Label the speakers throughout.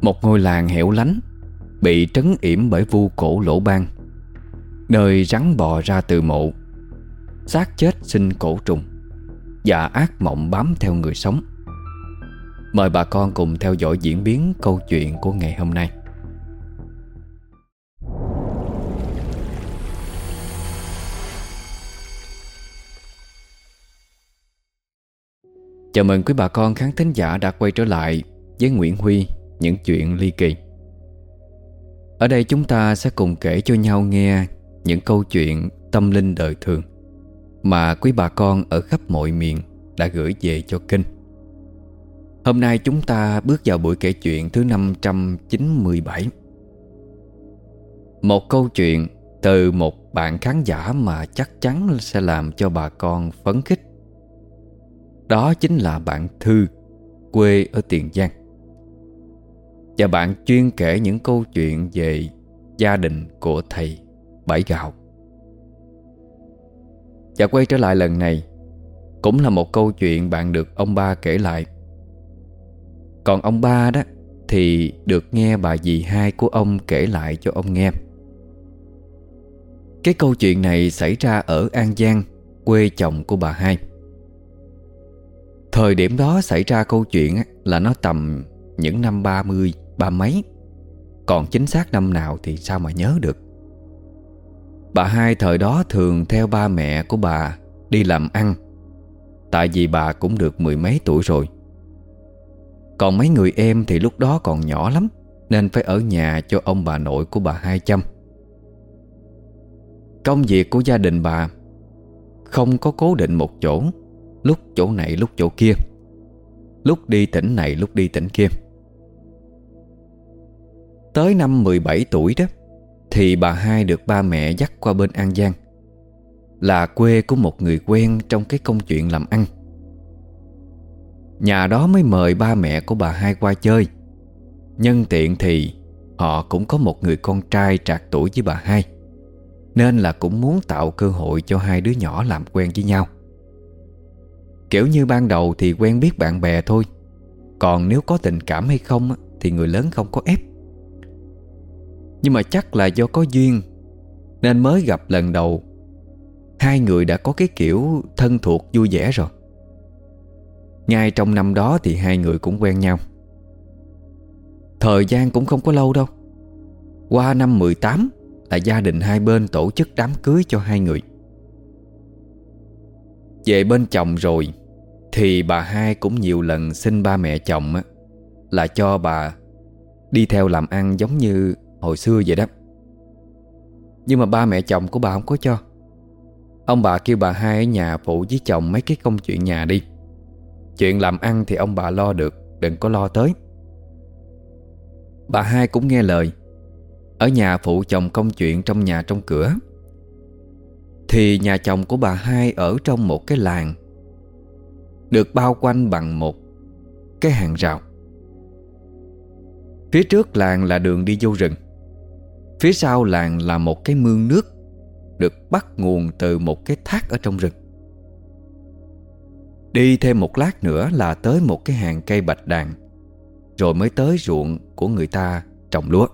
Speaker 1: Một ngôi làng hẻo lánh Bị trấn yểm bởi vu cổ lỗ ban. Nơi rắn bò ra từ mộ, xác chết sinh cổ trùng Và ác mộng bám theo người sống. Mời bà con cùng theo dõi diễn biến câu chuyện của ngày hôm nay. Chào mừng quý bà con khán thính giả đã quay trở lại với Nguyễn Huy những chuyện ly kỳ. Ở đây chúng ta sẽ cùng kể cho nhau nghe những câu chuyện tâm linh đời thường mà quý bà con ở khắp mọi miền đã gửi về cho kênh. Hôm nay chúng ta bước vào buổi kể chuyện thứ 597. Một câu chuyện từ một bạn khán giả mà chắc chắn sẽ làm cho bà con phấn khích. Đó chính là bạn Thư, quê ở Tiền Giang. Và bạn chuyên kể những câu chuyện về gia đình của thầy Bảy Gạo. Và quay trở lại lần này Cũng là một câu chuyện bạn được ông ba kể lại. Còn ông ba đó Thì được nghe bà dì hai của ông kể lại cho ông nghe. Cái câu chuyện này xảy ra ở An Giang Quê chồng của bà hai. Thời điểm đó xảy ra câu chuyện là nó tầm những năm 30, ba mấy? Còn chính xác năm nào thì sao mà nhớ được? Bà hai thời đó thường theo ba mẹ của bà đi làm ăn. Tại vì bà cũng được mười mấy tuổi rồi. Còn mấy người em thì lúc đó còn nhỏ lắm, Nên phải ở nhà cho ông bà nội của bà hai chăm. Công việc của gia đình bà Không có cố định một chỗ, Lúc chỗ này lúc chỗ kia. Lúc đi tỉnh này lúc đi tỉnh kia. Tới năm 17 tuổi đó, thì bà hai được ba mẹ dắt qua bên An Giang. Là quê của một người quen trong cái công chuyện làm ăn. Nhà đó mới mời ba mẹ của bà hai qua chơi. Nhân tiện thì họ cũng có một người con trai trạc tuổi với bà hai, Nên là cũng muốn tạo cơ hội cho hai đứa nhỏ làm quen với nhau. Kiểu như ban đầu thì quen biết bạn bè thôi, Còn nếu có tình cảm hay không Thì người lớn không có ép nhưng mà chắc là do có duyên, Nên mới gặp lần đầu. Hai người đã có cái kiểu thân thuộc vui vẻ rồi. Ngay trong năm đó thì hai người cũng quen nhau. Thời gian cũng không có lâu đâu. Qua năm 18 là gia đình hai bên tổ chức đám cưới cho hai người. Về bên chồng rồi, Thì bà hai cũng nhiều lần xin ba mẹ chồng Là cho bà đi theo làm ăn giống như Hồi xưa vậy đó. Nhưng mà ba mẹ chồng của bà không có cho. Ông bà kêu bà hai ở nhà phụ với chồng mấy cái công chuyện nhà đi. Chuyện làm ăn thì ông bà lo được, Đừng có lo tới. Bà hai cũng nghe lời. Ở nhà phụ chồng công chuyện trong nhà trong cửa. Thì nhà chồng của bà hai ở trong một cái làng, Được bao quanh bằng một cái hàng rào. Phía trước làng là đường đi vô rừng. Phía sau làng là một cái mương nước Được bắt nguồn từ một cái thác ở trong rừng. Đi thêm một lát nữa là tới một cái hàng cây bạch đàn, Rồi mới tới ruộng của người ta trồng lúa.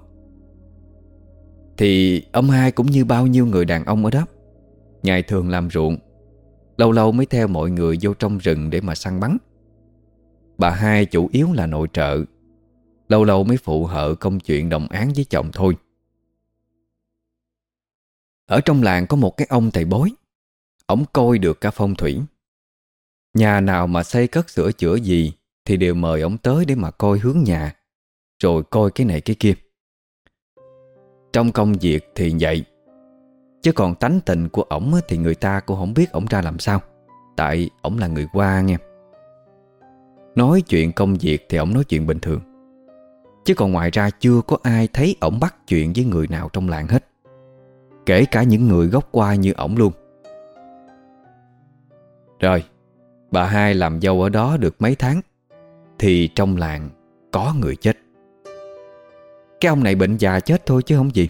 Speaker 1: Thì ông hai cũng như bao nhiêu người đàn ông ở đó, Ngày thường làm ruộng, Lâu lâu mới theo mọi người vô trong rừng để mà săn bắn. Bà hai chủ yếu là nội trợ, Lâu lâu mới phụ hợ công chuyện đồng án với chồng thôi ở trong làng có một cái ông thầy bói Ông coi được cả phong thủy. Nhà nào mà xây cất sửa chữa gì Thì đều mời ông tới để mà coi hướng nhà, Rồi coi cái này cái kia. Trong công việc thì vậy, Chứ còn tánh tình của ổng Thì người ta cũng không biết ổng ra làm sao, Tại ổng là người qua nghe. Nói chuyện công việc Thì ổng nói chuyện bình thường, Chứ còn ngoài ra chưa có ai thấy ổng bắt chuyện với người nào trong làng hết. Kể cả những người gốc qua như ổng luôn. Rồi, Bà hai làm dâu ở đó được mấy tháng, Thì trong làng Có người chết. Cái ông này bệnh già chết thôi chứ không gì.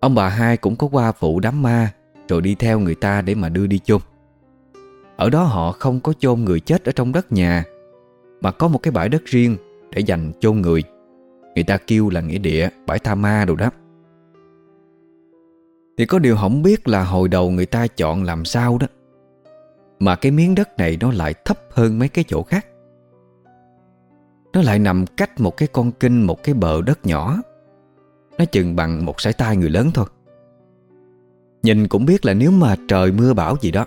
Speaker 1: Ông bà hai cũng có qua phụ đám ma, Rồi đi theo người ta để mà đưa đi chôn. Ở đó họ không có chôn người chết ở trong đất nhà, Mà có một cái bãi đất riêng Để dành chôn người. Người ta kêu là nghĩa địa, Bãi Tha Ma đồ đó. Thì có điều không biết là hồi đầu người ta chọn làm sao đó. Mà cái miếng đất này nó lại thấp hơn mấy cái chỗ khác. Nó lại nằm cách một cái con kinh, Một cái bờ đất nhỏ. Nó chừng bằng một sải tay người lớn thôi. Nhìn cũng biết là nếu mà trời mưa bão gì đó,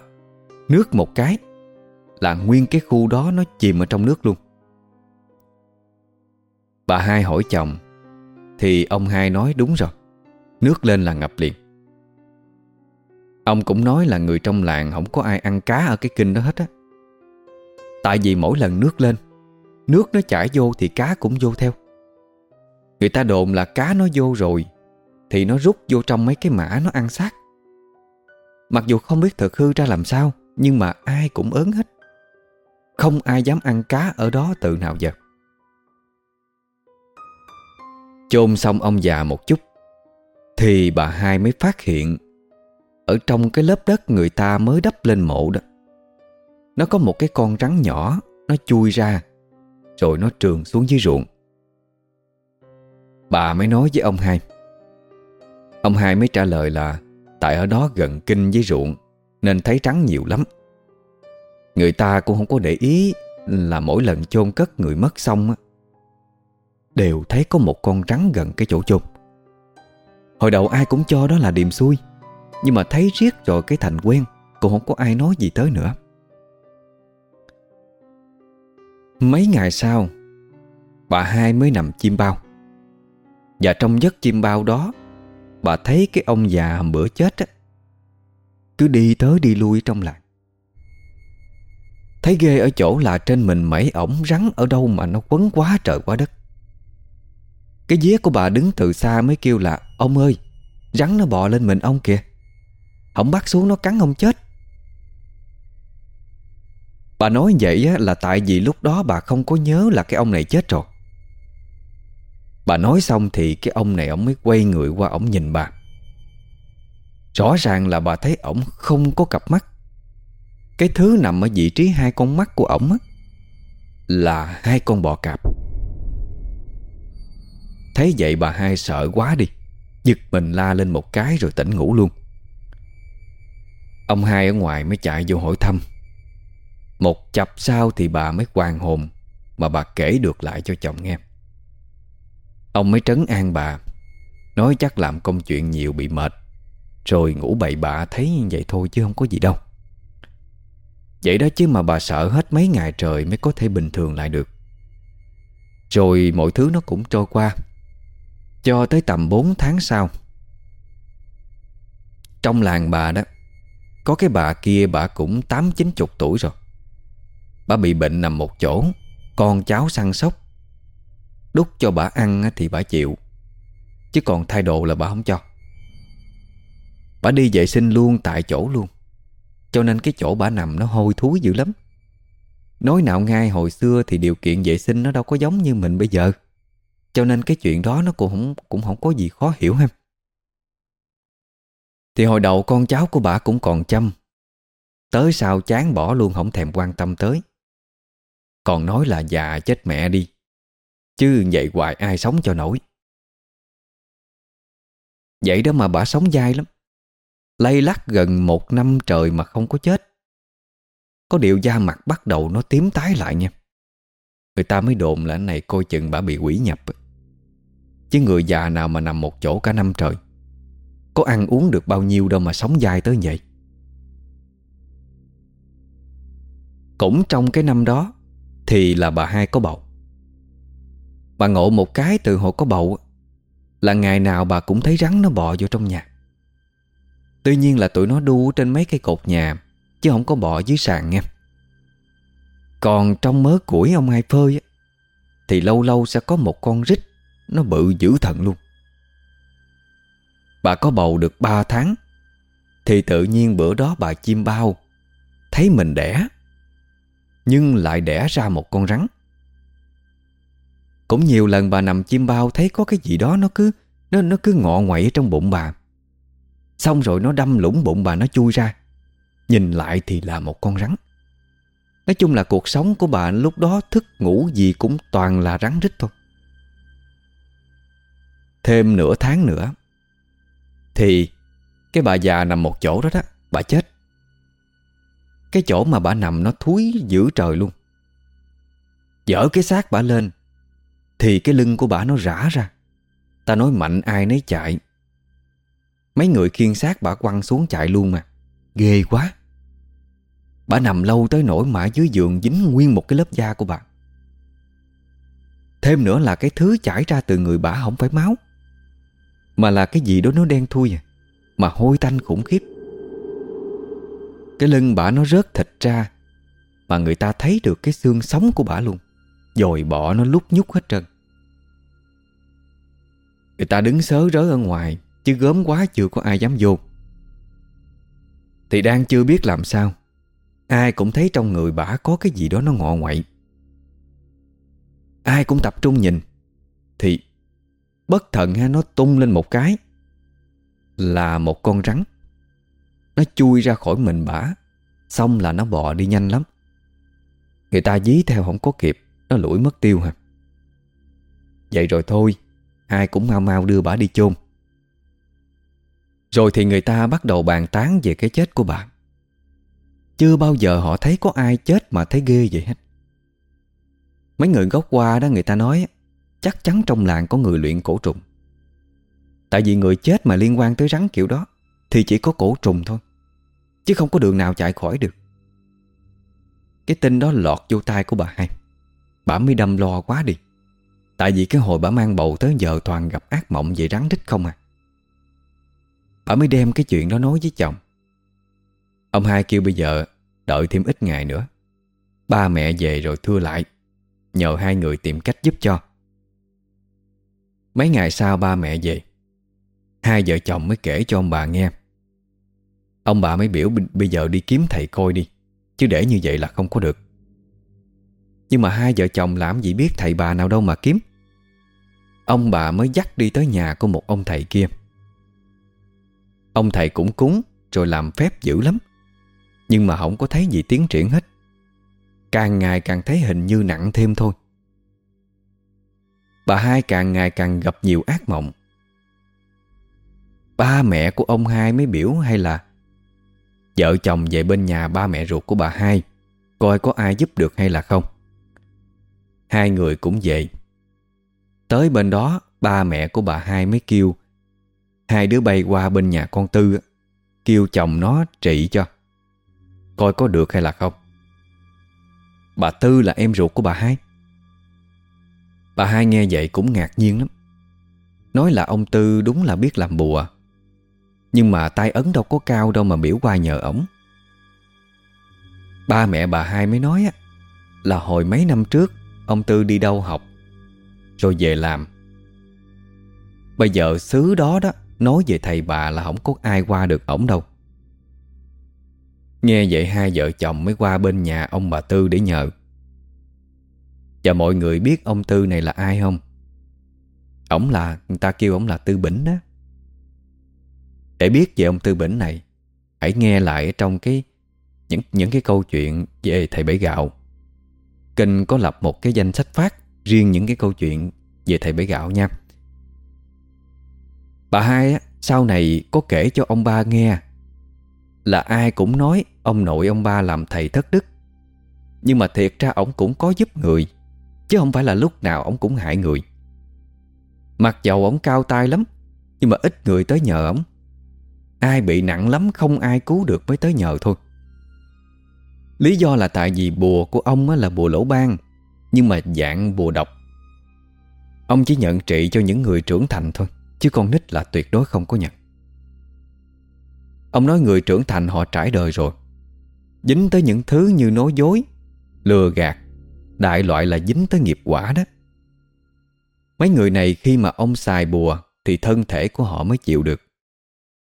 Speaker 1: Nước một cái Là nguyên cái khu đó nó chìm ở trong nước luôn. Bà hai hỏi chồng, Thì ông hai nói đúng rồi, Nước lên là ngập liền. Ông cũng nói là người trong làng Không có ai ăn cá ở cái kinh đó hết á. Tại vì mỗi lần nước lên, Nước nó chảy vô thì cá cũng vô theo. Người ta đồn là cá nó vô rồi, Thì nó rút vô trong mấy cái mã nó ăn xác. Mặc dù không biết thực hư ra làm sao, Nhưng mà ai cũng ớn hết. Không ai dám ăn cá ở đó từ nào giờ. Chôn xong ông già một chút, Thì bà hai mới phát hiện ở trong cái lớp đất người ta mới đắp lên mộ đó. Nó có một cái con rắn nhỏ, Nó chui ra, Rồi nó trường xuống dưới ruộng. Bà mới nói với ông hai. Ông hai mới trả lời là, Tại ở đó gần kinh với ruộng, Nên thấy rắn nhiều lắm. Người ta cũng không có để ý Là mỗi lần chôn cất người mất xong Đều thấy có một con rắn gần cái chỗ chôn. Hồi đầu ai cũng cho đó là điềm xui. Nhưng mà thấy riết rồi cái thành quen, Cũng không có ai nói gì tới nữa. Mấy ngày sau, Bà hai mới nằm chim bao. Và trong giấc chim bao đó, Bà thấy cái ông già hôm bữa chết á, Cứ đi tới đi lui trong làng Thấy ghê ở chỗ là trên mình mẩy ổng rắn ở đâu mà nó quấn quá trời quá đất. Cái vía của bà đứng từ xa mới kêu là, Ông ơi, Rắn nó bò lên mình ông kìa. Không bắt xuống nó cắn ông chết. Bà nói vậy là tại vì lúc đó bà không có nhớ là cái ông này chết rồi. Bà nói xong thì cái ông này ông mới quay người qua ổng nhìn bà. Rõ ràng là bà thấy ổng không có cặp mắt. Cái thứ nằm ở vị trí hai con mắt của ổng Là hai con bò cạp. Thấy vậy bà hai sợ quá đi, Giật mình la lên một cái rồi tỉnh ngủ luôn. Ông hai ở ngoài mới chạy vô hỏi thăm. Một chập sau thì bà mới hoàn hồn, Mà bà kể được lại cho chồng nghe. Ông mới trấn an bà, Nói chắc làm công chuyện nhiều bị mệt, Rồi ngủ bậy bạ thấy như vậy thôi chứ không có gì đâu. Vậy đó chứ mà bà sợ hết mấy ngày trời Mới có thể bình thường lại được. Rồi mọi thứ nó cũng trôi qua, Cho tới tầm 4 tháng sau. Trong làng bà đó có cái bà kia bà cũng tám chín chục tuổi rồi. Bà bị bệnh nằm một chỗ Con cháu săn sóc. Đút cho bà ăn thì bà chịu Chứ còn thay đồ là bà không cho. Bà đi vệ sinh luôn tại chỗ luôn Cho nên cái chỗ bà nằm nó hôi thối dữ lắm. Nói nào ngay hồi xưa thì điều kiện vệ sinh nó đâu có giống như mình bây giờ Cho nên cái chuyện đó nó cũng không, cũng không có gì khó hiểu em. Thì hồi đầu con cháu của bà cũng còn chăm. Tới sau chán bỏ luôn không thèm quan tâm tới. Còn nói là già chết mẹ đi, Chứ vậy hoài ai sống cho nổi. Vậy đó mà bà sống dai lắm. Lay lắc gần một năm trời mà không có chết. Có điều da mặt bắt đầu nó tím tái lại nha. Người ta mới đồn là này coi chừng bà bị quỷ nhập. Chứ người già nào mà nằm một chỗ cả năm trời. Có ăn uống được bao nhiêu đâu mà sống dai tới vậy. Cũng trong cái năm đó, Thì là bà hai có bầu. Bà ngộ một cái từ hồi có bầu Là ngày nào bà cũng thấy rắn nó bò vô trong nhà. Tuy nhiên là tụi nó đu trên mấy cây cột nhà, Chứ không có bò dưới sàn nghe. Còn trong mớ củi ông hai phơi Thì lâu lâu sẽ có một con rít Nó bự dữ thần luôn. Bà có bầu được 3 tháng Thì tự nhiên bữa đó bà chim bao, Thấy mình đẻ, Nhưng lại đẻ ra một con rắn cũng nhiều lần bà nằm chim bao thấy có cái gì đó nó cứ, nó nó cứ ngọ ngoậy trong bụng bà. Xong rồi nó đâm lũng bụng bà, nó chui ra. Nhìn lại thì là một con rắn. Nói chung là cuộc sống của bà lúc đó thức ngủ gì cũng toàn là rắn rít thôi. Thêm nửa tháng nữa thì Cái bà già nằm một chỗ đó đó, Bà chết. Cái chỗ mà bà nằm nó thúi dữ trời luôn. Dở cái xác bà lên, Thì cái lưng của bà nó rã ra. Ta nói mạnh ai nấy chạy. Mấy người khiên xác bà quăng xuống chạy luôn mà. Ghê quá. Bà nằm lâu tới nỗi mà dưới giường dính nguyên một cái lớp da của bà. Thêm nữa là cái thứ chảy ra từ người bà không phải máu. Mà là cái gì đó nó đen thui à? Mà hôi tanh khủng khiếp. Cái lưng bà nó rớt thịt ra, Mà người ta thấy được cái xương sống của bà luôn. Rồi bỏ nó lúc nhúc hết trơn. Người ta đứng sớ rớ ở ngoài, Chứ gớm quá chưa có ai dám vô. Thì đang chưa biết làm sao, Ai cũng thấy trong người bả có cái gì đó nó ngọ ngoại. Ai cũng tập trung nhìn, Thì Bất thần ha, nó tung lên một cái. Là một con rắn. Nó chui ra khỏi mình bả. Xong là nó bò đi nhanh lắm. Người ta dí theo không có kịp. Nó lủi mất tiêu hả? Vậy rồi thôi. Ai cũng mau mau đưa bà đi chôn. Rồi thì người ta bắt đầu bàn tán về cái chết của bà. Chưa bao giờ họ thấy có ai chết mà thấy ghê vậy hết. Mấy người gốc qua đó, người ta nói Chắc chắn trong làng có người luyện cổ trùng. Tại vì người chết mà liên quan tới rắn kiểu đó, Thì chỉ có cổ trùng thôi, Chứ không có đường nào chạy khỏi được. Cái tin đó lọt vô tai của bà hai. Bà mới đâm lo quá đi. Tại vì cái hồi bà mang bầu tới giờ toàn gặp ác mộng về rắn rít không à. Bà mới đem cái chuyện đó nói với chồng. Ông hai kêu bây giờ đợi thêm ít ngày nữa. Ba mẹ về rồi thưa lại, Nhờ hai người tìm cách giúp cho. Mấy ngày sau ba mẹ về, Hai vợ chồng mới kể cho ông bà nghe. Ông bà mới biểu bây giờ đi kiếm thầy coi đi, Chứ để như vậy là không có được. Nhưng mà hai vợ chồng làm gì biết thầy bà nào đâu mà kiếm. Ông bà mới dắt đi tới nhà của một ông thầy kia. Ông thầy cũng cúng Rồi làm phép dữ lắm, Nhưng mà không có thấy gì tiến triển hết. Càng ngày càng thấy hình như nặng thêm thôi. Bà hai càng ngày càng gặp nhiều ác mộng. Ba mẹ của ông hai mới biểu hay là, Vợ chồng về bên nhà ba mẹ ruột của bà hai, Coi có ai giúp được hay là không? Hai người cũng về. Tới bên đó, Ba mẹ của bà hai mới kêu, Hai đứa bay qua bên nhà con Tư Kêu chồng nó trị cho, Coi có được hay là không? Bà Tư là em ruột của bà hai. Bà hai nghe vậy cũng ngạc nhiên lắm. Nói là ông Tư đúng là biết làm bùa. Nhưng mà tay ấn đâu có cao đâu mà biểu qua nhờ ổng. Ba mẹ bà hai mới nói á, Là hồi mấy năm trước, Ông Tư đi đâu học, Rồi về làm. Bây giờ xứ đó đó, Nói về thầy bà là không có ai qua được ổng đâu. Nghe vậy hai vợ chồng mới qua bên nhà ông bà Tư để nhờ. Và mọi người biết ông Tư này là ai không? Ổng là, người ta kêu ổng là Tư Bỉnh đó Để biết về ông Tư Bỉnh này Hãy nghe lại trong cái những những cái câu chuyện về thầy Bảy Gạo. Kinh có lập một cái danh sách phát Riêng những cái câu chuyện về thầy Bảy Gạo nha. Bà hai á, sau này có kể cho ông ba nghe là ai cũng nói ông nội ông ba làm thầy thất đức. Nhưng mà thiệt ra ông cũng có giúp người. Chứ không phải là lúc nào ông cũng hại người. Mặc dầu ông cao tay lắm, Nhưng mà ít người tới nhờ ông. Ai bị nặng lắm không ai cứu được mới tới nhờ thôi. Lý do là tại vì bùa của ông là bùa lỗ ban, Nhưng mà dạng bùa độc. Ông chỉ nhận trị cho những người trưởng thành thôi, Chứ con nít là tuyệt đối không có nhận. Ông nói người trưởng thành họ trải đời rồi. Dính tới những thứ như nói dối, Lừa gạt Đại loại là dính tới nghiệp quả đó. Mấy người này khi mà ông xài bùa Thì thân thể của họ mới chịu được.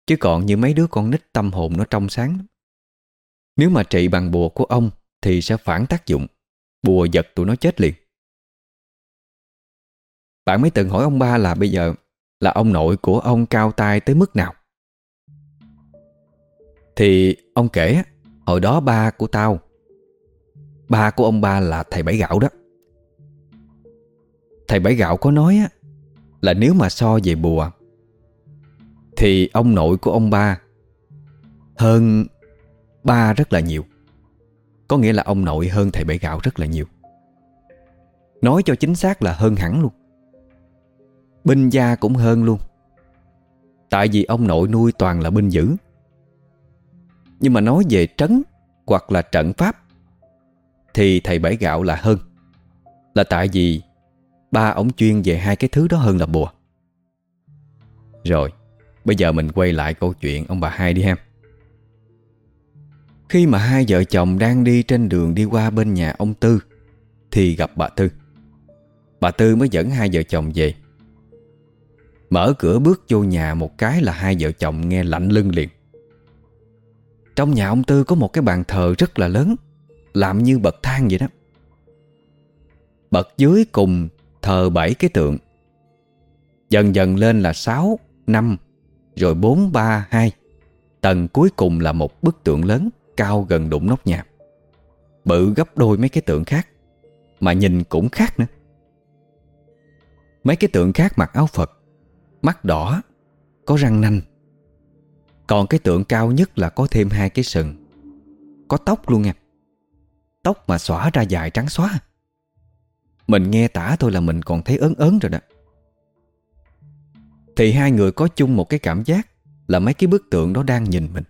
Speaker 1: Chứ còn như mấy đứa con nít tâm hồn nó trong sáng Nếu mà trị bằng bùa của ông Thì sẽ phản tác dụng. Bùa giật tụi nó chết liền. Bạn mới từng hỏi ông ba là bây giờ Là ông nội của ông cao tay tới mức nào? Thì ông kể, Hồi đó ba của tao Ba của ông ba là thầy Bảy Gạo đó. Thầy Bảy Gạo có nói Là nếu mà so về bùa, Thì ông nội của ông ba Hơn ba rất là nhiều. Có nghĩa là ông nội hơn thầy bảy gạo rất là nhiều. Nói cho chính xác là hơn hẳn luôn. Binh gia cũng hơn luôn. Tại vì ông nội nuôi toàn là binh dữ. Nhưng mà nói về trấn Hoặc là trận pháp thì thầy bảy gạo là hơn. Là tại vì Ba ông chuyên về hai cái thứ đó hơn là bùa. Rồi, Bây giờ mình quay lại câu chuyện ông bà hai đi ha. Khi mà hai vợ chồng đang đi trên đường đi qua bên nhà ông Tư, Thì gặp bà Tư. Bà Tư mới dẫn hai vợ chồng về. Mở cửa bước vô nhà một cái là hai vợ chồng nghe lạnh lưng liền. Trong nhà ông Tư có một cái bàn thờ rất là lớn. Làm như bậc thang vậy đó. Bậc dưới cùng thờ bảy cái tượng. Dần dần lên là sáu, năm, rồi bốn, ba, hai. Tầng cuối cùng là một bức tượng lớn Cao gần đụng nóc nhà. Bự gấp đôi mấy cái tượng khác Mà nhìn cũng khác nữa. Mấy cái tượng khác mặc áo Phật Mắt đỏ Có răng nanh. Còn cái tượng cao nhất là có thêm hai cái sừng Có tóc luôn nha. Tóc mà xõa ra dài trắng xóa. Mình nghe tả thôi là mình còn thấy ớn ớn rồi đó. Thì hai người có chung một cái cảm giác Là mấy cái bức tượng đó đang nhìn mình.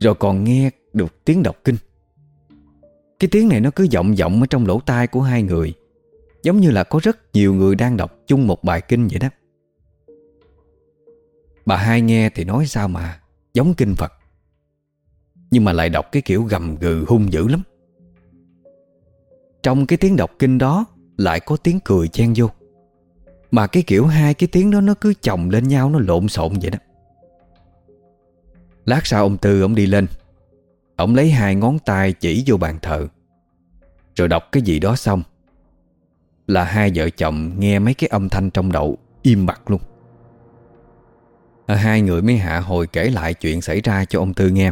Speaker 1: Rồi còn nghe được tiếng đọc kinh. Cái tiếng này nó cứ vọng vọng ở trong lỗ tai của hai người, Giống như là có rất nhiều người đang đọc chung một bài kinh vậy đó. Bà hai nghe thì nói sao mà Giống kinh Phật, Nhưng mà lại đọc cái kiểu gầm gừ hung dữ lắm. Trong cái tiếng đọc kinh đó Lại có tiếng cười chen vô. Mà cái kiểu hai cái tiếng đó Nó cứ chồng lên nhau Nó lộn xộn vậy đó. Lát sau ông Tư ông đi lên Ông lấy hai ngón tay chỉ vô bàn thờ Rồi đọc cái gì đó xong Là hai vợ chồng nghe mấy cái âm thanh trong đầu Im bặt luôn. À, Hai người mới hạ hồi kể lại chuyện xảy ra cho ông Tư nghe.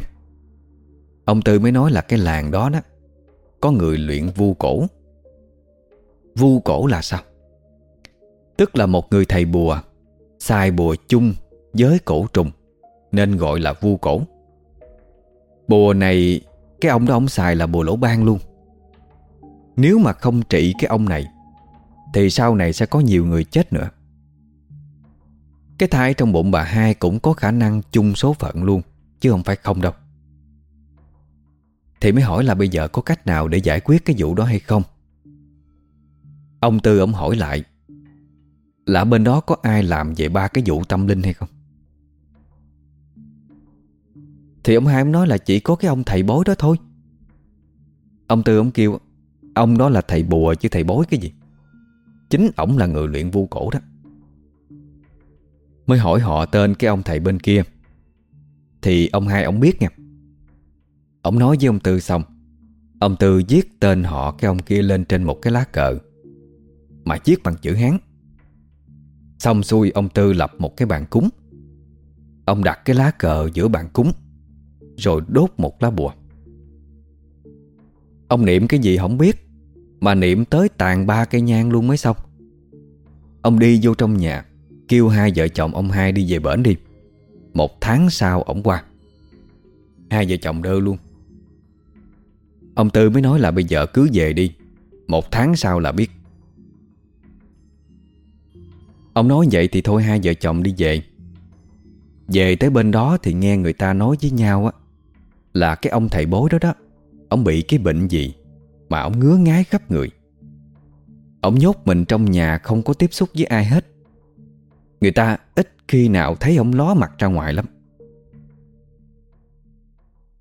Speaker 1: Ông Tư mới nói là cái làng đó đó có người luyện vu cổ. Vu cổ là sao? Tức là một người thầy bùa Xài bùa chung với cổ trùng, Nên gọi là vu cổ. Bùa này, Cái ông đó ông xài là bùa lỗ ban luôn. Nếu mà không trị cái ông này, Thì sau này sẽ có nhiều người chết nữa. Cái thai trong bụng bà hai cũng có khả năng chung số phận luôn, Chứ không phải không đâu. Thì mới hỏi là bây giờ có cách nào để giải quyết cái vụ đó hay không? Ông Tư ông hỏi lại, Là bên đó có ai làm về ba cái vụ tâm linh hay không? Thì ông hai ông nói là chỉ có cái ông thầy bối đó thôi. Ông Tư ông kêu, Ông đó là thầy bùa chứ thầy bối cái gì? Chính ổng là người luyện vu cổ đó. Mới hỏi họ tên cái ông thầy bên kia. Thì ông hai ông biết nha. Ông nói với ông Tư xong. Ông Tư viết tên họ cái ông kia lên trên một cái lá cờ. Mà viết bằng chữ Hán. Xong xuôi ông Tư lập một cái bàn cúng. Ông đặt cái lá cờ giữa bàn cúng, Rồi đốt một lá bùa. Ông niệm cái gì không biết, Mà niệm tới tàn ba cây nhang luôn mới xong. Ông đi vô trong nhà, Kêu hai vợ chồng ông hai đi về bển đi. Một tháng sau ổng qua. Hai vợ chồng đơ luôn. Ông Tư mới nói là bây giờ cứ về đi, Một tháng sau là biết. Ông nói vậy thì thôi, hai vợ chồng đi về. Về tới bên đó thì nghe người ta nói với nhau á, Là cái ông thầy bối đó đó, Ông bị cái bệnh gì Mà ông ngứa ngái khắp người. Ông nhốt mình trong nhà không có tiếp xúc với ai hết. Người ta ít khi nào thấy ông ló mặt ra ngoài lắm.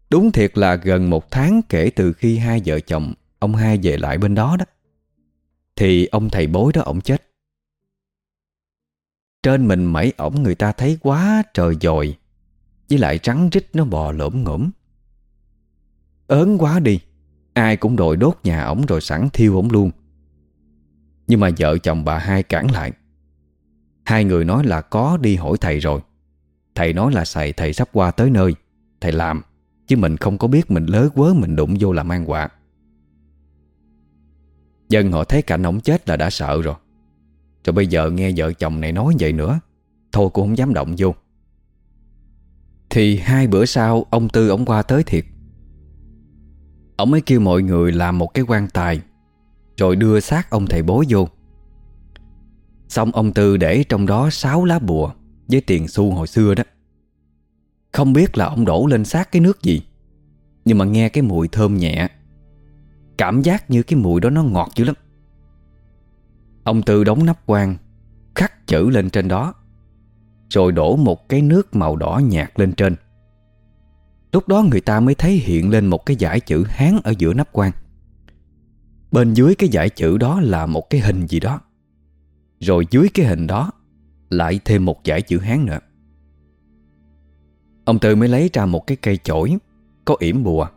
Speaker 1: Đúng thiệt là gần một tháng kể từ khi hai vợ chồng Ông hai về lại bên đó đó. Thì ông thầy bối đó ổng chết. Trên mình mẩy ổng người ta thấy quá trời dồi, Với lại trắng rít nó bò lổm ngổm. Ớn quá đi, Ai cũng đòi đốt nhà ổng rồi sẵn thiêu ổng luôn. Nhưng mà vợ chồng bà hai cản lại. Hai người nói là có đi hỏi thầy rồi. Thầy nói là xài thầy sắp qua tới nơi, Thầy làm. Chứ mình không có biết mình lớ quớ mình đụng vô làm an quả. Dân họ thấy cảnh ổng chết là đã sợ rồi. Rồi bây giờ nghe vợ chồng này nói vậy nữa, Thôi cũng không dám động vô. Thì hai bữa sau, Ông Tư ổng qua tới thiệt. Ông mới kêu mọi người làm một cái quan tài, Rồi đưa xác ông thầy bố vô. Xong ông Tư để trong đó sáu lá bùa Với tiền xu hồi xưa đó. Không biết là ông đổ lên xác cái nước gì, Nhưng mà nghe cái mùi thơm nhẹ. Cảm giác như cái mùi đó nó ngọt dữ lắm. Ông Tư đóng nắp quan Khắc chữ lên trên đó, Rồi đổ một cái nước màu đỏ nhạt lên trên. Lúc đó người ta mới thấy hiện lên một cái giải chữ Hán ở giữa nắp quan Bên dưới cái giải chữ đó là một cái hình gì đó, Rồi dưới cái hình đó Lại thêm một giải chữ Hán nữa. Ông Tư mới lấy ra một cái cây chổi, Có yểm bùa,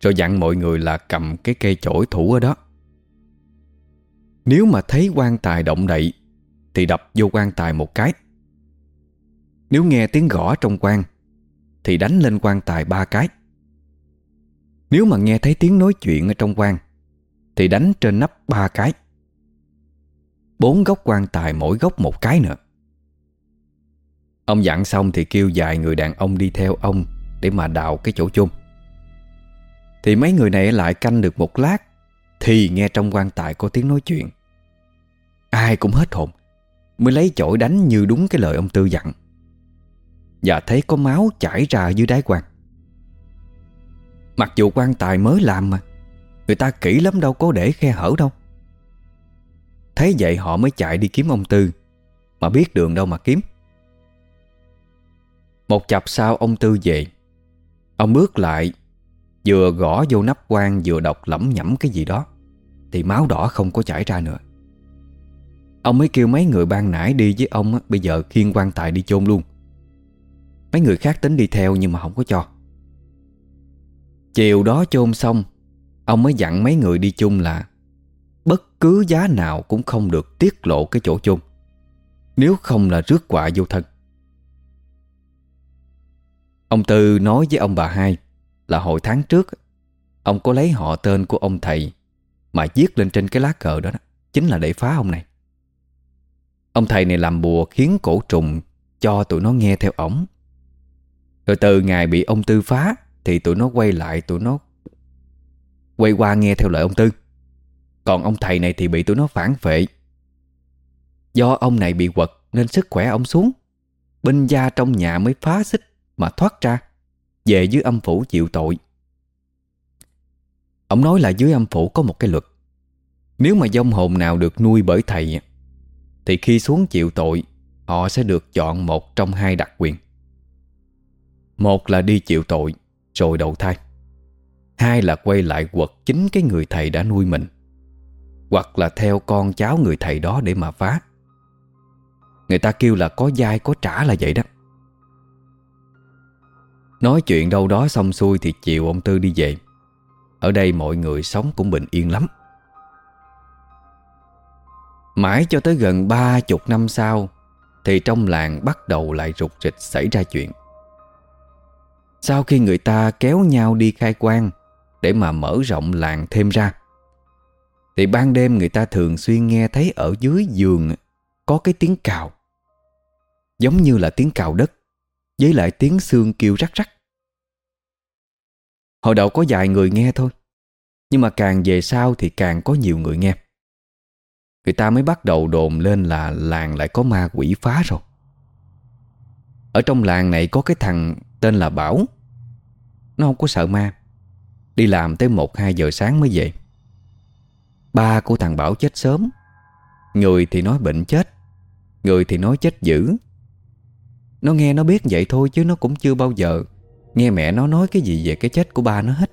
Speaker 1: Rồi dặn mọi người là cầm cái cây chổi thủ ở đó. Nếu mà thấy quan tài động đậy, Thì đập vô quan tài một cái. Nếu nghe tiếng gõ trong quan, thì đánh lên quan tài ba cái. Nếu mà nghe thấy tiếng nói chuyện ở trong quan, Thì đánh trên nắp ba cái. Bốn góc quan tài mỗi góc một cái nữa. Ông dặn xong thì kêu vài người đàn ông đi theo ông Để mà đào cái chỗ chung Thì mấy người này lại canh được một lát Thì nghe trong quan tài có tiếng nói chuyện. Ai cũng hết hồn, Mới lấy chổi đánh như đúng cái lời ông Tư dặn. Và thấy có máu chảy ra dưới đáy quan. Mặc dù quan tài mới làm mà, Người ta kỹ lắm đâu có để khe hở đâu. Thấy vậy họ mới chạy đi kiếm ông Tư, Mà biết đường đâu mà kiếm. Một chập sau ông Tư về. Ông bước lại, Vừa gõ vô nắp quan Vừa đọc lẩm nhẩm cái gì đó, Thì máu đỏ không có chảy ra nữa. Ông mới kêu mấy người ban nãy đi với ông Bây giờ khiên quan tài đi chôn luôn. Mấy người khác tính đi theo nhưng mà không có cho. Chiều đó chôn xong, Ông mới dặn mấy người đi chung là Bất cứ giá nào cũng không được tiết lộ cái chỗ chôn. Nếu không là rước quả vô thân. Ông Tư nói với ông bà hai Là hồi tháng trước Ông có lấy họ tên của ông thầy Mà viết lên trên cái lá cờ đó, đó Chính là để phá ông này. Ông thầy này làm bùa khiến cổ trùng Cho tụi nó nghe theo ổng. Rồi từ ngày bị ông Tư phá Thì tụi nó quay lại tụi nó Quay qua nghe theo lời ông Tư. Còn ông thầy này thì bị tụi nó phản phệ Do ông này bị quật Nên sức khỏe ông xuống Binh gia trong nhà mới phá xích mà thoát ra, Về dưới âm phủ chịu tội. Ông nói là dưới âm phủ có một cái luật. Nếu mà dông hồn nào được nuôi bởi thầy, Thì khi xuống chịu tội, Họ sẽ được chọn một trong hai đặc quyền. Một là đi chịu tội, Rồi đầu thai. Hai là quay lại quật chính cái người thầy đã nuôi mình, Hoặc là theo con cháu người thầy đó để mà phá. Người ta kêu là có dai có trả là vậy đó. Nói chuyện đâu đó xong xuôi thì chiều ông Tư đi về. Ở đây mọi người sống cũng bình yên lắm. Mãi cho tới gần ba chục năm sau, Thì trong làng bắt đầu lại rục rịch xảy ra chuyện. Sau khi người ta kéo nhau đi khai quang Để mà mở rộng làng thêm ra, Thì ban đêm người ta thường xuyên nghe thấy ở dưới giường Có cái tiếng cào, Giống như là tiếng cào đất. Với lại tiếng xương kêu rắc rắc. Hồi đầu có vài người nghe thôi, Nhưng mà càng về sau thì càng có nhiều người nghe. Người ta mới bắt đầu đồn lên là làng lại có ma quỷ phá rồi. Ở trong làng này có cái thằng Tên là Bảo. Nó không có sợ ma, Đi làm tới 1-2 giờ sáng mới về. Ba của thằng Bảo chết sớm, Người thì nói bệnh chết, Người thì nói chết dữ. Nó nghe nó biết vậy thôi Chứ nó cũng chưa bao giờ. Nghe mẹ nó nói cái gì về cái chết của ba nó hết.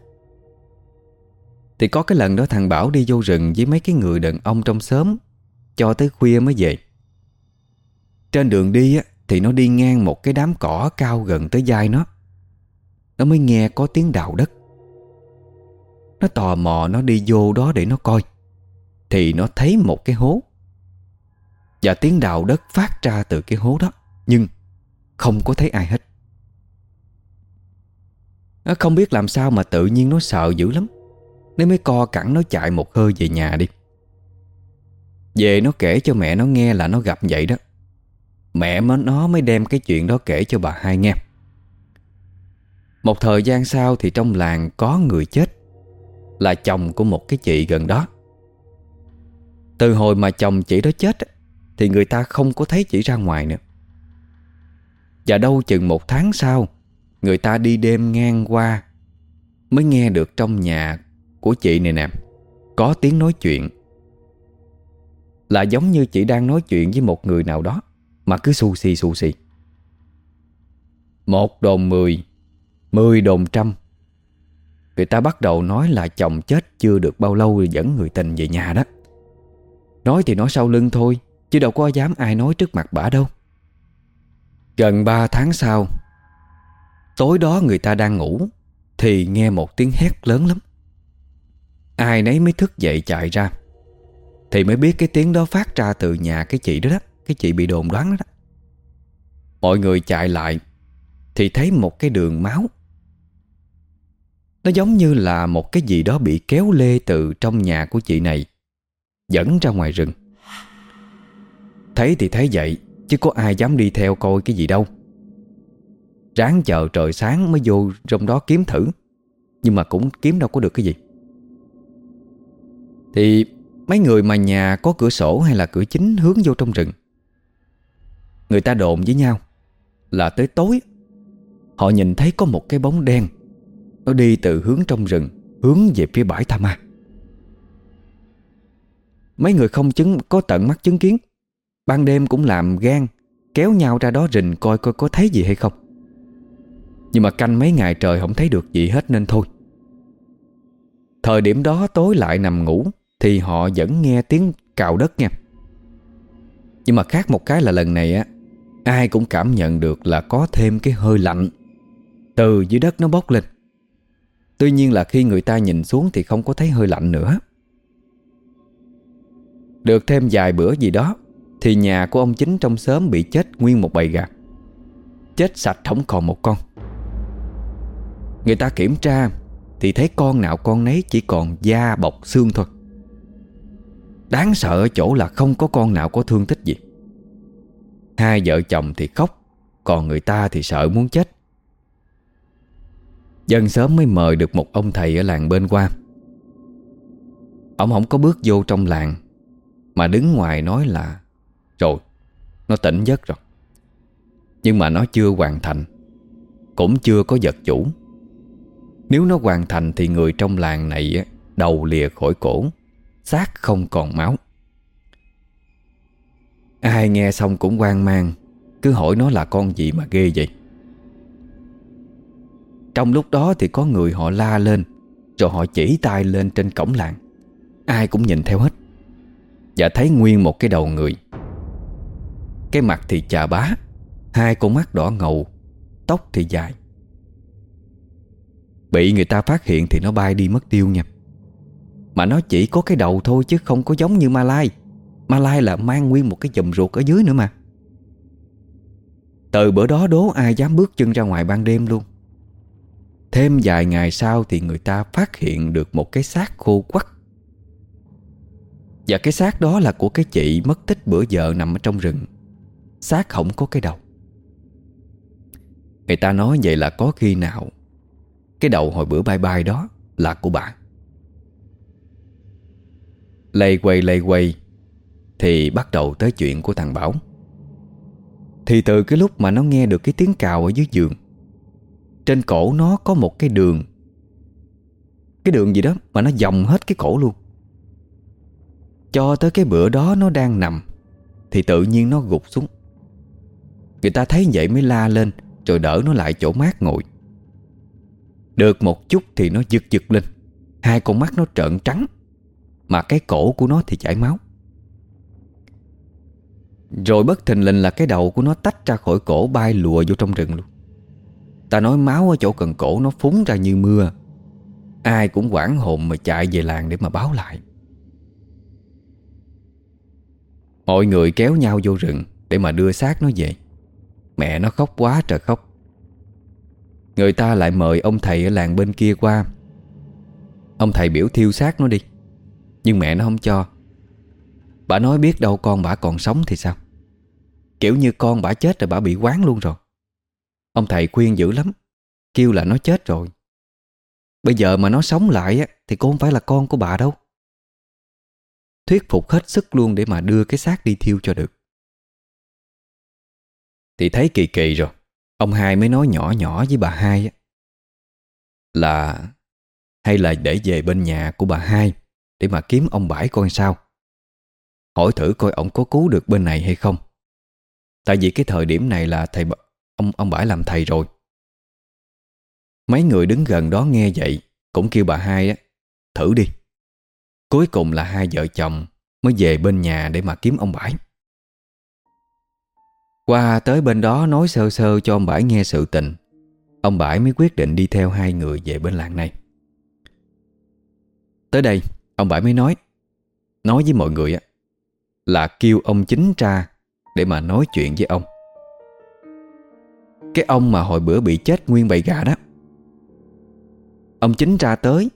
Speaker 1: Thì có cái lần đó thằng Bảo đi vô rừng Với mấy cái người đàn ông trong xóm, Cho tới khuya mới về. Trên đường đi á, thì nó đi ngang một cái đám cỏ cao gần tới vai nó. Nó mới nghe có tiếng đào đất. Nó tò mò nó đi vô đó để nó coi. Thì nó thấy một cái hố. Và tiếng đào đất phát ra từ cái hố đó. Nhưng không có thấy ai hết. Nó không biết làm sao mà tự nhiên nó sợ dữ lắm. Nên mới co cẳng nó chạy một hơi về nhà đi. Về nó kể cho mẹ nó nghe là nó gặp vậy đó. Mẹ nó mới đem cái chuyện đó kể cho bà hai nghe. Một thời gian sau thì trong làng có người chết Là chồng của một cái chị gần đó. Từ hồi mà chồng chị đó chết Thì người ta không có thấy chị ra ngoài nữa. Và đâu chừng một tháng sau, Người ta đi đêm ngang qua, Mới nghe được trong nhà của chị này nè, Có tiếng nói chuyện. Là giống như chị đang nói chuyện với một người nào đó, Mà cứ su xì su xì. Một đồn mười Mười đồn trăm. Người ta bắt đầu nói là chồng chết chưa được bao lâu rồi dẫn người tình về nhà đó. Nói thì nói sau lưng thôi, Chứ đâu có dám ai nói trước mặt bà đâu. Gần ba tháng sau Tối đó người ta đang ngủ Thì nghe một tiếng hét lớn lắm. Ai nấy mới thức dậy chạy ra Thì mới biết cái tiếng đó phát ra từ nhà cái chị đó đó Cái chị bị đồn đoán đó, đó. Mọi người chạy lại Thì thấy một cái đường máu. Nó giống như là một cái gì đó bị kéo lê từ trong nhà của chị này Dẫn ra ngoài rừng. Thấy thì thấy vậy Chứ có ai dám đi theo coi cái gì đâu. Ráng chờ trời sáng mới vô trong đó kiếm thử. Nhưng mà cũng kiếm đâu có được cái gì. Thì mấy người mà nhà có cửa sổ hay là cửa chính hướng vô trong rừng, Người ta đồn với nhau Là tới tối, Họ nhìn thấy có một cái bóng đen, Nó đi từ hướng trong rừng Hướng về phía bãi Tha Ma. Mấy người không chứng, có tận mắt chứng kiến. Ban đêm cũng làm gan, Kéo nhau ra đó rình coi coi có thấy gì hay không. Nhưng mà canh mấy ngày trời không thấy được gì hết nên thôi. Thời điểm đó tối lại nằm ngủ Thì họ vẫn nghe tiếng cào đất nha Nhưng mà khác một cái là lần này á, Ai cũng cảm nhận được là có thêm cái hơi lạnh Từ dưới đất nó bốc lên. Tuy nhiên là khi người ta nhìn xuống Thì không có thấy hơi lạnh nữa. Được thêm vài bữa gì đó thì nhà của ông chính trong xóm bị chết nguyên một bầy gà. Chết sạch không còn một con. Người ta kiểm tra Thì thấy con nào con nấy chỉ còn da bọc xương thôi. Đáng sợ ở chỗ là không có con nào có thương tích gì. Hai vợ chồng thì khóc, Còn người ta thì sợ muốn chết. Dân sớm mới mời được một ông thầy ở làng bên qua. Ông không có bước vô trong làng, Mà đứng ngoài nói là rồi, Nó tỉnh giấc rồi. Nhưng mà nó chưa hoàn thành, Cũng chưa có vật chủ. Nếu nó hoàn thành thì người trong làng này Đầu lìa khỏi cổ, xác không còn máu. Ai nghe xong cũng hoang mang, Cứ hỏi nó là con gì mà ghê vậy. Trong lúc đó thì có người họ la lên, Rồi họ chỉ tay lên trên cổng làng. Ai cũng nhìn theo hết. Và thấy nguyên một cái đầu người cái mặt thì chà bá, Hai con mắt đỏ ngầu, Tóc thì dài. Bị người ta phát hiện thì nó bay đi mất tiêu nha. Mà nó chỉ có cái đầu thôi chứ không có giống như Malai Malai là mang nguyên một cái chùm ruột ở dưới nữa mà. Từ bữa đó đố ai dám bước chân ra ngoài ban đêm luôn. Thêm vài ngày sau thì người ta phát hiện được một cái xác khô quắc. Và cái xác đó là của cái chị mất tích bữa giờ nằm ở trong rừng xác không có cái đầu. Người ta nói vậy là có khi nào Cái đầu hồi bữa bye bye đó Là của bà Lây quay lây quay Thì bắt đầu tới chuyện của thằng Bảo. Thì từ cái lúc mà nó nghe được cái tiếng cào ở dưới giường, Trên cổ nó có một cái đường Cái đường gì đó mà nó dòng hết cái cổ luôn. Cho tới cái bữa đó nó đang nằm Thì tự nhiên nó gục xuống. Người ta thấy vậy mới la lên, Rồi đỡ nó lại chỗ mát ngồi. Được một chút thì nó giật giật lên. Hai con mắt nó trợn trắng, Mà cái cổ của nó thì chảy máu. Rồi bất thình lình là cái đầu của nó tách ra khỏi cổ bay lùa vô trong rừng luôn. Ta nói máu ở chỗ cần cổ nó phúng ra như mưa. Ai cũng quảng hồn mà chạy về làng để mà báo lại. Mọi người kéo nhau vô rừng Để mà đưa xác nó về. Mẹ nó khóc quá trời khóc. Người ta lại mời ông thầy ở làng bên kia qua. Ông thầy biểu thiêu xác nó đi Nhưng mẹ nó không cho. Bà nói biết đâu con bà còn sống thì sao? Kiểu như con bà chết rồi bà bị quán luôn rồi. Ông thầy khuyên dữ lắm Kêu là nó chết rồi. Bây giờ mà nó sống lại á, Thì cô không phải là con của bà đâu. Thuyết phục hết sức luôn Để mà đưa cái xác đi thiêu cho được. Thì thấy kỳ kỳ rồi. Ông hai mới nói nhỏ nhỏ với bà hai á, Là Hay là để về bên nhà của bà hai Để mà kiếm ông bãi coi sao? Hỏi thử coi ông có cứu được bên này hay không. Tại vì cái thời điểm này là thầy ông ông bãi làm thầy rồi. Mấy người đứng gần đó nghe vậy Cũng kêu bà hai á Thử đi. Cuối cùng là hai vợ chồng Mới về bên nhà để mà kiếm ông bãi. Qua tới bên đó nói sơ sơ cho ông bãi nghe sự tình. Ông bãi mới quyết định đi theo hai người về bên làng này. Tới đây, Ông bãi mới nói Nói với mọi người á, Là kêu ông chính ra Để mà nói chuyện với ông. Cái ông mà hồi bữa bị chết nguyên bầy gà đó. Ông chính ra tới,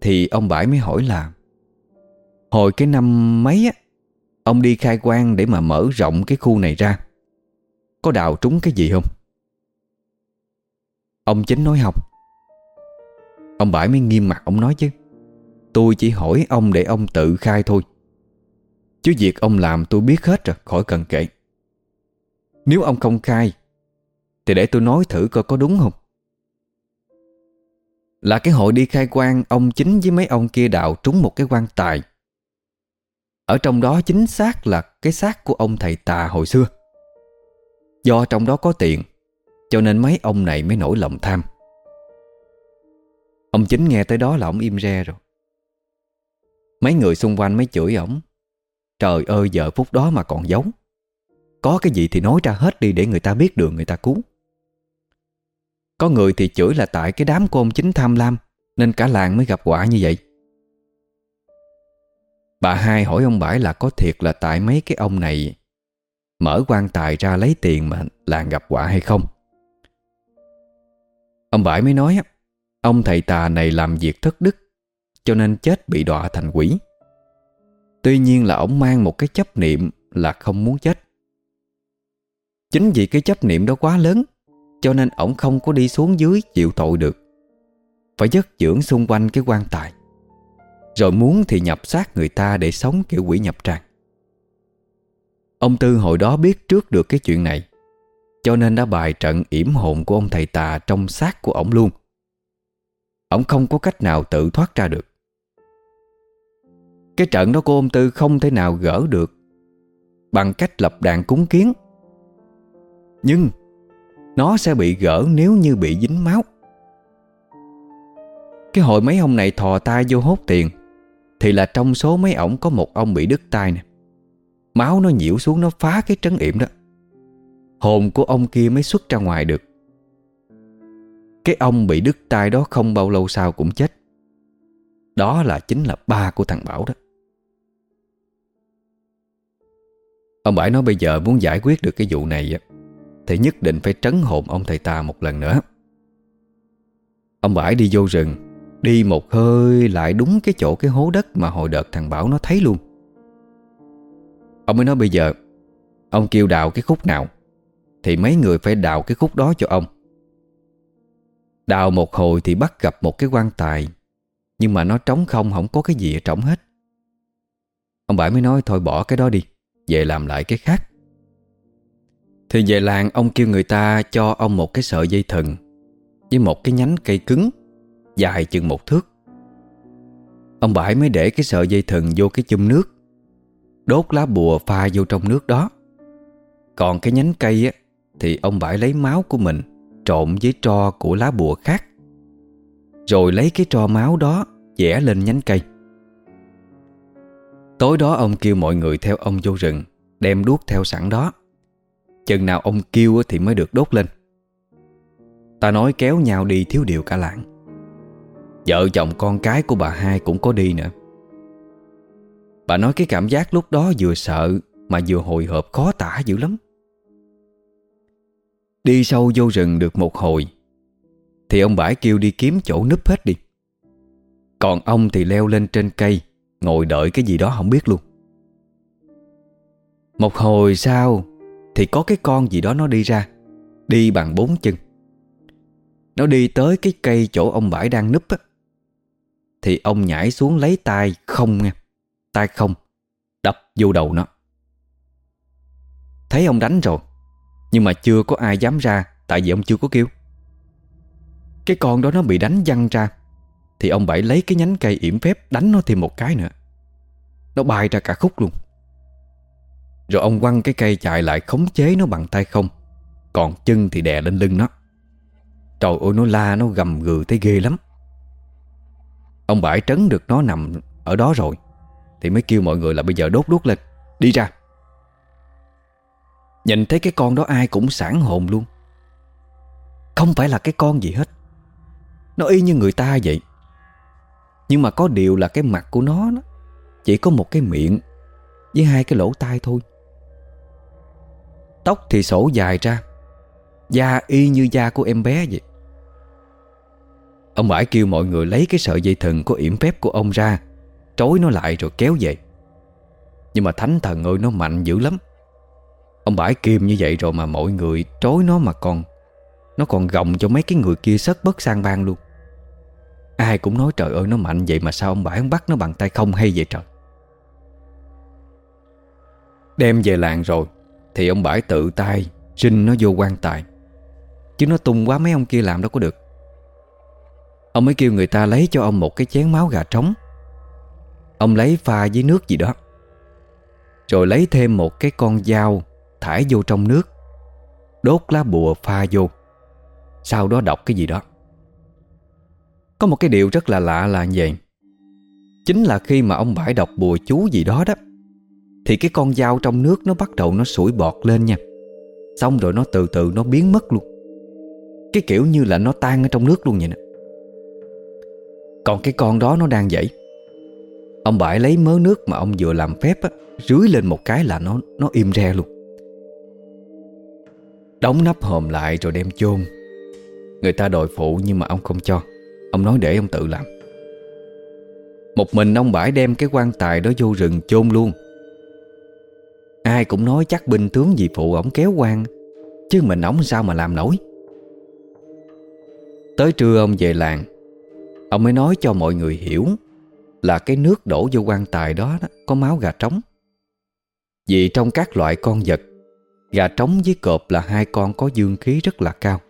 Speaker 1: Thì ông bãi mới hỏi là, Hồi cái năm mấy á, Ông đi khai quang để mà mở rộng cái khu này ra? Có đào trúng cái gì không? Ông chính nói học, Ông bãi mới nghiêm mặt ông nói chứ Tôi chỉ hỏi ông để ông tự khai thôi. Chứ việc ông làm tôi biết hết rồi Khỏi cần kể. Nếu ông không khai Thì để tôi nói thử coi có đúng không? Là cái hội đi khai quang Ông chính với mấy ông kia đào trúng một cái quan tài. Ở trong đó chính xác là Cái xác của ông thầy tà hồi xưa. Do trong đó có tiền, Cho nên mấy ông này mới nổi lòng tham. Ông chính nghe tới đó là ông im re rồi. Mấy người xung quanh mới chửi ổng, Trời ơi, giờ phút đó mà còn giấu. Có cái gì thì nói ra hết đi Để người ta biết đường người ta cứu. Có người thì chửi là tại cái đám của ông chính tham lam Nên cả làng mới gặp quả như vậy. Bà hai hỏi ông Bãi là có thiệt là tại mấy cái ông này Mở quan tài ra lấy tiền mà làng gặp quả hay không? Ông Bãi mới nói Ông thầy tà này làm việc thất đức, cho nên chết bị đọa thành quỷ. Tuy nhiên là ông mang một cái chấp niệm Là không muốn chết. Chính vì cái chấp niệm đó quá lớn, Cho nên ông không có đi xuống dưới chịu tội được. Phải dứt dưỡng xung quanh cái quan tài. Rồi muốn thì nhập xác người ta Để sống kiểu quỷ nhập tràng. Ông Tư hồi đó biết trước được cái chuyện này, Cho nên đã bài trận yểm hồn của ông thầy tà Trong xác của ổng luôn. Ông không có cách nào tự thoát ra được. Cái trận đó của ông Tư không thể nào gỡ được Bằng cách lập đàn cúng kiến. Nhưng Nó sẽ bị gỡ nếu như bị dính máu. Cái hội mấy ông này thò tay vô hốt tiền, Thì là trong số mấy ổng có một ông bị đứt tay nè. Máu nó nhiễu xuống, nó phá cái trấn yểm đó. Hồn của ông kia mới xuất ra ngoài được. Cái ông bị đứt tay đó không bao lâu sau cũng chết. Đó là chính là ba của thằng Bảo đó. Ông Bãi nói bây giờ muốn giải quyết được cái vụ này Thì nhất định phải trấn hồn ông thầy ta một lần nữa. Ông Bãi đi vô rừng, Đi một hơi lại đúng cái chỗ, cái hố đất Mà hồi đợt thằng Bảo nó thấy luôn. Ông mới nói bây giờ, Ông kêu đào cái khúc nào Thì mấy người phải đào cái khúc đó cho ông. Đào một hồi thì bắt gặp một cái quan tài, Nhưng mà nó trống không Không có cái gì ở trống hết. Ông Bãi mới nói, thôi bỏ cái đó đi, về làm lại cái khác. Thì về làng, ông kêu người ta cho ông một cái sợi dây thừng Với một cái nhánh cây cứng Dài chừng một thước. Ông Bãi mới để cái sợi dây thừng vô cái chum nước Đốt lá bùa pha vô trong nước đó. Còn cái nhánh cây á, Thì ông Bãi lấy máu của mình, Trộn với tro của lá bùa khác. Rồi lấy cái tro máu đó, vẽ lên nhánh cây. Tối đó ông kêu mọi người theo ông vô rừng, Đem đuốc theo sẵn đó. Chừng nào ông kêu thì mới được đốt lên. Ta nói kéo nhau đi thiếu điều cả làng. Vợ chồng con cái của bà hai cũng có đi nữa. Bà nói cái cảm giác lúc đó vừa sợ Mà vừa hồi hộp khó tả dữ lắm. Đi sâu vô rừng được một hồi, Thì ông bãi kêu đi kiếm chỗ núp hết đi. Còn ông thì leo lên trên cây, Ngồi đợi cái gì đó không biết luôn. Một hồi sau Thì có cái con gì đó nó đi ra, Đi bằng bốn chân. Nó đi tới cái cây chỗ ông bãi đang núp á, Thì ông nhảy xuống lấy tay không nha Tay không, Đập vô đầu nó. Thấy ông đánh rồi, Nhưng mà chưa có ai dám ra, Tại vì ông chưa có kêu. Cái con đó nó bị đánh văng ra, Thì ông Bảy lấy cái nhánh cây yểm phép Đánh nó thêm một cái nữa. Nó bay ra cả khúc luôn. Rồi ông quăng cái cây chạy lại Khống chế nó bằng tay không, Còn chân thì đè lên lưng nó. Trời ơi, nó la, nó gầm gừ thấy ghê lắm. Ông bảy trấn được nó nằm ở đó rồi. Thì mới kêu mọi người là bây giờ đốt đốt lên. Đi ra. Nhìn thấy cái con đó ai cũng sản hồn luôn. Không phải là cái con gì hết. Nó y như người ta vậy. Nhưng mà có điều là cái mặt của nó Chỉ có một cái miệng Với hai cái lỗ tai thôi. Tóc thì sổ dài ra. Da y như da của em bé vậy. Ông Bãi kêu mọi người lấy cái sợi dây thừng có yểm phép của ông ra trói nó lại rồi kéo về. Nhưng mà thánh thần ơi, nó mạnh dữ lắm. Ông bãi kim như vậy rồi mà mọi người trói nó mà còn, Nó còn gồng cho mấy cái người kia sất bất sang bang luôn. Ai cũng nói, trời ơi, nó mạnh vậy mà sao ông bãi không bắt nó bằng tay không hay vậy trời? Đem về làng rồi, Thì ông bãi tự tay Rinh nó vô quan tài. Chứ nó tung quá mấy ông kia làm đâu có được. Ông mới kêu người ta lấy cho ông một cái chén máu gà trống. Ông lấy pha với nước gì đó. Rồi lấy thêm một cái con dao Thải vô trong nước. Đốt lá bùa pha vô. Sau đó đọc cái gì đó. Có một cái điều rất là lạ là vậy. Chính là khi mà ông Bãi đọc bùa chú gì đó đó, Thì cái con dao trong nước nó bắt đầu nó sủi bọt lên nha. Xong rồi nó từ từ nó biến mất luôn. Cái kiểu như là nó tan ở trong nước luôn vậy nè. Còn cái con đó nó đang dậy. Ông Bãi lấy mớ nước mà ông vừa làm phép á, Rưới lên một cái là nó nó im re luôn. Đóng nắp hòm lại rồi đem chôn. Người ta đòi phụ nhưng mà ông không cho. Ông nói để ông tự làm. Một mình ông bãi đem cái quan tài đó vô rừng chôn luôn. Ai cũng nói chắc binh tướng gì phụ ổng kéo quan, Chứ mình ổng sao mà làm nổi. Tới trưa ông về làng, Ông mới nói cho mọi người hiểu là cái nước đổ vô quan tài đó, đó Có máu gà trống. Vì trong các loại con vật Gà trống với cọp là hai con có dương khí rất là cao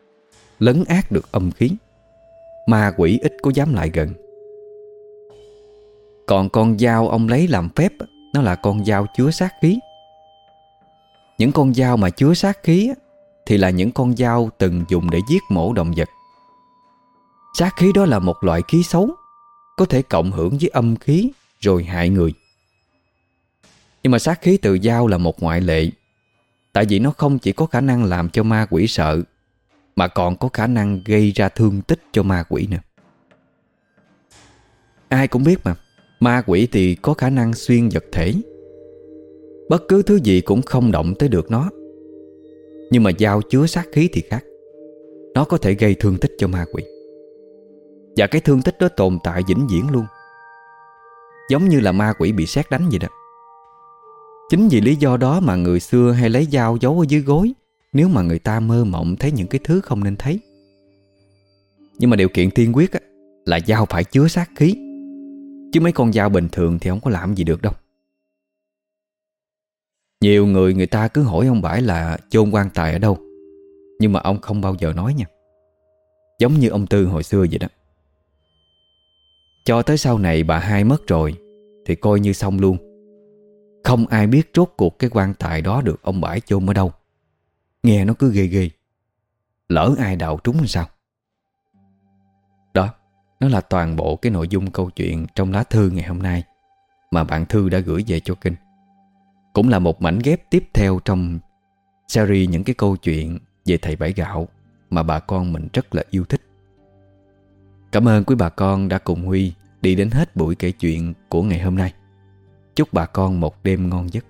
Speaker 1: Lấn át được âm khí. Ma quỷ ít có dám lại gần. Còn con dao ông lấy làm phép Nó là con dao chứa sát khí. Những con dao mà chứa sát khí Thì là những con dao từng dùng để giết mổ động vật. Sát khí đó là một loại khí xấu. Có thể cộng hưởng với âm khí Rồi hại người. Nhưng mà sát khí từ dao là một ngoại lệ. Tại vì nó không chỉ có khả năng làm cho ma quỷ sợ, Mà còn có khả năng gây ra thương tích cho ma quỷ nữa. Ai cũng biết mà, Ma quỷ thì có khả năng xuyên vật thể. Bất cứ thứ gì cũng không động tới được nó. Nhưng mà dao chứa sát khí thì khác. Nó có thể gây thương tích cho ma quỷ. Và cái thương tích đó tồn tại vĩnh viễn luôn. Giống như là ma quỷ bị sét đánh vậy đó. Chính vì lý do đó mà người xưa hay lấy dao giấu ở dưới gối Nếu mà người ta mơ mộng thấy những cái thứ không nên thấy. Nhưng mà điều kiện tiên quyết á, là dao phải chứa sát khí. Chứ mấy con dao bình thường thì không có làm gì được đâu. Nhiều người người ta cứ hỏi ông Bãi là chôn quan tài ở đâu. Nhưng mà ông không bao giờ nói nha. Giống như ông Tư hồi xưa vậy đó. Cho tới sau này bà hai mất rồi, Thì coi như xong luôn. Không ai biết rốt cuộc cái quan tài đó được ông bãi chôn ở đâu. Nghe nó cứ ghê ghê. Lỡ ai đào trúng làm sao? Đó, Nó là toàn bộ cái nội dung câu chuyện Trong lá thư ngày hôm nay Mà bạn Thư đã gửi về cho kênh. Cũng là một mảnh ghép tiếp theo Trong series những cái câu chuyện Về thầy Bảy Gạo Mà bà con mình rất là yêu thích. Cảm ơn quý bà con đã cùng Huy Đi đến hết buổi kể chuyện của ngày hôm nay. Chúc bà con một đêm ngon giấc.